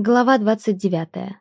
Глава двадцать девятая.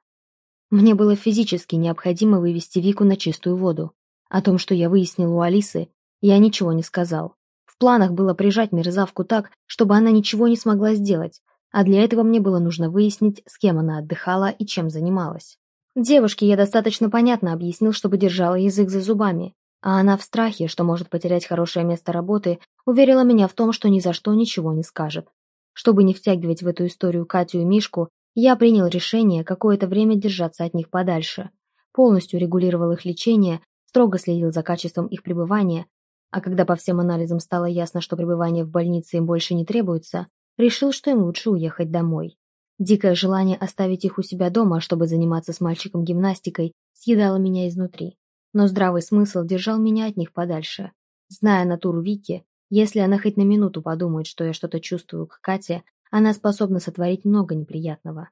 Мне было физически необходимо вывести Вику на чистую воду. О том, что я выяснил у Алисы, я ничего не сказал. В планах было прижать мерзавку так, чтобы она ничего не смогла сделать, а для этого мне было нужно выяснить, с кем она отдыхала и чем занималась. Девушке я достаточно понятно объяснил, чтобы держала язык за зубами, а она в страхе, что может потерять хорошее место работы, уверила меня в том, что ни за что ничего не скажет. Чтобы не втягивать в эту историю Катю и Мишку, я принял решение какое-то время держаться от них подальше. Полностью регулировал их лечение, строго следил за качеством их пребывания, а когда по всем анализам стало ясно, что пребывание в больнице им больше не требуется, решил, что им лучше уехать домой. Дикое желание оставить их у себя дома, чтобы заниматься с мальчиком гимнастикой, съедало меня изнутри. Но здравый смысл держал меня от них подальше. Зная натуру Вики, если она хоть на минуту подумает, что я что-то чувствую к Кате, она способна сотворить много неприятного.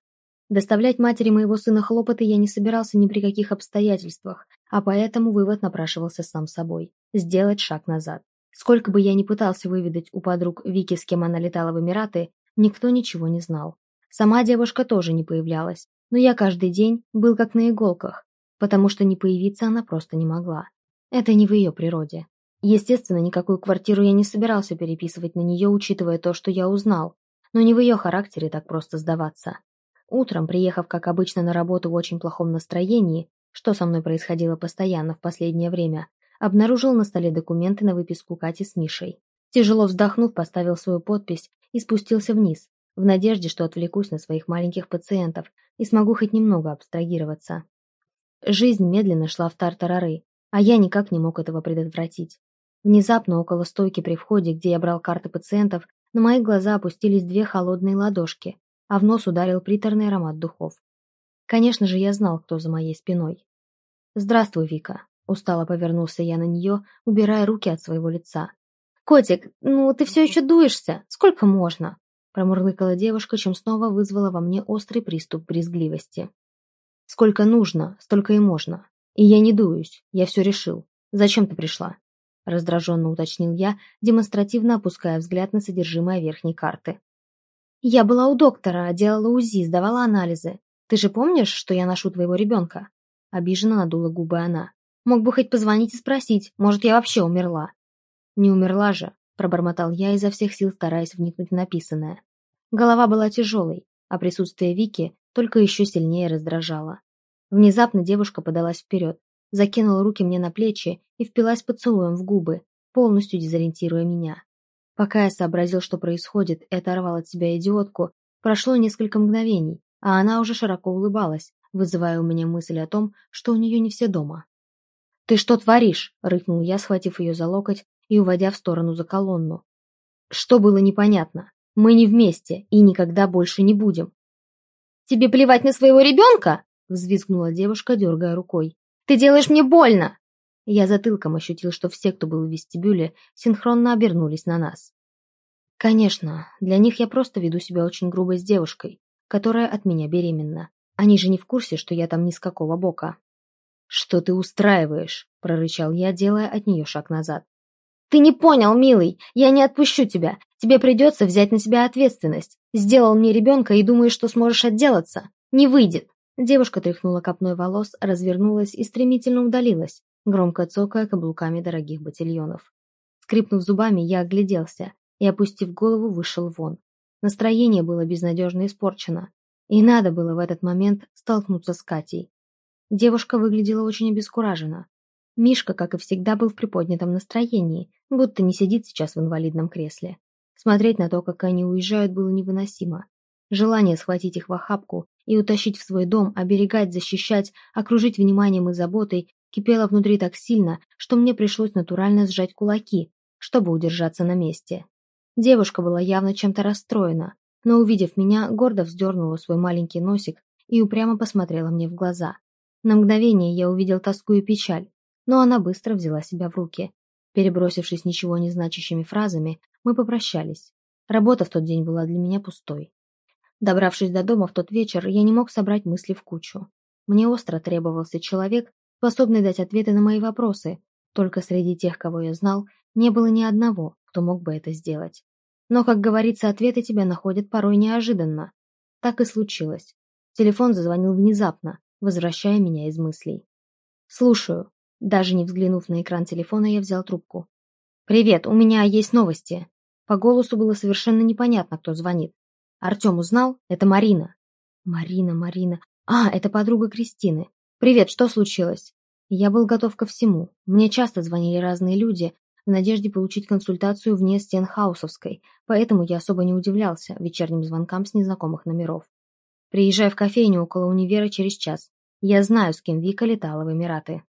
Доставлять матери моего сына хлопоты я не собирался ни при каких обстоятельствах, а поэтому вывод напрашивался сам собой – сделать шаг назад. Сколько бы я ни пытался выведать у подруг Вики, с кем она летала в Эмираты, никто ничего не знал. Сама девушка тоже не появлялась, но я каждый день был как на иголках, потому что не появиться она просто не могла. Это не в ее природе. Естественно, никакую квартиру я не собирался переписывать на нее, учитывая то, что я узнал, но не в ее характере так просто сдаваться. Утром, приехав, как обычно, на работу в очень плохом настроении, что со мной происходило постоянно в последнее время, обнаружил на столе документы на выписку Кати с Мишей. Тяжело вздохнув, поставил свою подпись и спустился вниз, в надежде, что отвлекусь на своих маленьких пациентов и смогу хоть немного абстрагироваться. Жизнь медленно шла в тартарары, а я никак не мог этого предотвратить. Внезапно около стойки при входе, где я брал карты пациентов, на мои глаза опустились две холодные ладошки, а в нос ударил приторный аромат духов. Конечно же, я знал, кто за моей спиной. «Здравствуй, Вика», — устало повернулся я на нее, убирая руки от своего лица. «Котик, ну ты все еще дуешься? Сколько можно?» промурлыкала девушка, чем снова вызвала во мне острый приступ брезгливости. «Сколько нужно, столько и можно. И я не дуюсь, я все решил. Зачем ты пришла?» — раздраженно уточнил я, демонстративно опуская взгляд на содержимое верхней карты. «Я была у доктора, делала УЗИ, сдавала анализы. Ты же помнишь, что я ношу твоего ребенка?» Обиженно надула губы она. «Мог бы хоть позвонить и спросить, может, я вообще умерла?» «Не умерла же», — пробормотал я изо всех сил, стараясь вникнуть в написанное. Голова была тяжелой, а присутствие Вики только еще сильнее раздражало. Внезапно девушка подалась вперед, закинула руки мне на плечи и впилась поцелуем в губы, полностью дезориентируя меня. Пока я сообразил, что происходит, и оторвал от себя идиотку, прошло несколько мгновений, а она уже широко улыбалась, вызывая у меня мысль о том, что у нее не все дома. «Ты что творишь?» — рыкнул я, схватив ее за локоть и уводя в сторону за колонну. «Что было непонятно? Мы не вместе и никогда больше не будем». «Тебе плевать на своего ребенка?» — взвизгнула девушка, дергая рукой. Ты делаешь мне больно!» Я затылком ощутил, что все, кто был в вестибюле, синхронно обернулись на нас. Конечно, для них я просто веду себя очень грубо с девушкой, которая от меня беременна. Они же не в курсе, что я там ни с какого бока. «Что ты устраиваешь?» – прорычал я, делая от нее шаг назад. «Ты не понял, милый! Я не отпущу тебя! Тебе придется взять на себя ответственность. Сделал мне ребенка и думаешь, что сможешь отделаться? Не выйдет!» Девушка тряхнула копной волос, развернулась и стремительно удалилась, громко цокая каблуками дорогих ботильонов. Скрипнув зубами, я огляделся и, опустив голову, вышел вон. Настроение было безнадежно испорчено, и надо было в этот момент столкнуться с Катей. Девушка выглядела очень обескуражена. Мишка, как и всегда, был в приподнятом настроении, будто не сидит сейчас в инвалидном кресле. Смотреть на то, как они уезжают, было невыносимо. Желание схватить их в охапку и утащить в свой дом, оберегать, защищать, окружить вниманием и заботой кипело внутри так сильно, что мне пришлось натурально сжать кулаки, чтобы удержаться на месте. Девушка была явно чем-то расстроена, но, увидев меня, гордо вздернула свой маленький носик и упрямо посмотрела мне в глаза. На мгновение я увидел тоску и печаль, но она быстро взяла себя в руки. Перебросившись ничего не значащими фразами, мы попрощались. Работа в тот день была для меня пустой. Добравшись до дома в тот вечер, я не мог собрать мысли в кучу. Мне остро требовался человек, способный дать ответы на мои вопросы. Только среди тех, кого я знал, не было ни одного, кто мог бы это сделать. Но, как говорится, ответы тебя находят порой неожиданно. Так и случилось. Телефон зазвонил внезапно, возвращая меня из мыслей. «Слушаю». Даже не взглянув на экран телефона, я взял трубку. «Привет, у меня есть новости». По голосу было совершенно непонятно, кто звонит. Артем узнал? Это Марина. Марина, Марина. А, это подруга Кристины. Привет, что случилось? Я был готов ко всему. Мне часто звонили разные люди в надежде получить консультацию вне стен Хаусовской, поэтому я особо не удивлялся вечерним звонкам с незнакомых номеров. Приезжай в кофейню около универа через час. Я знаю, с кем Вика летала в Эмираты.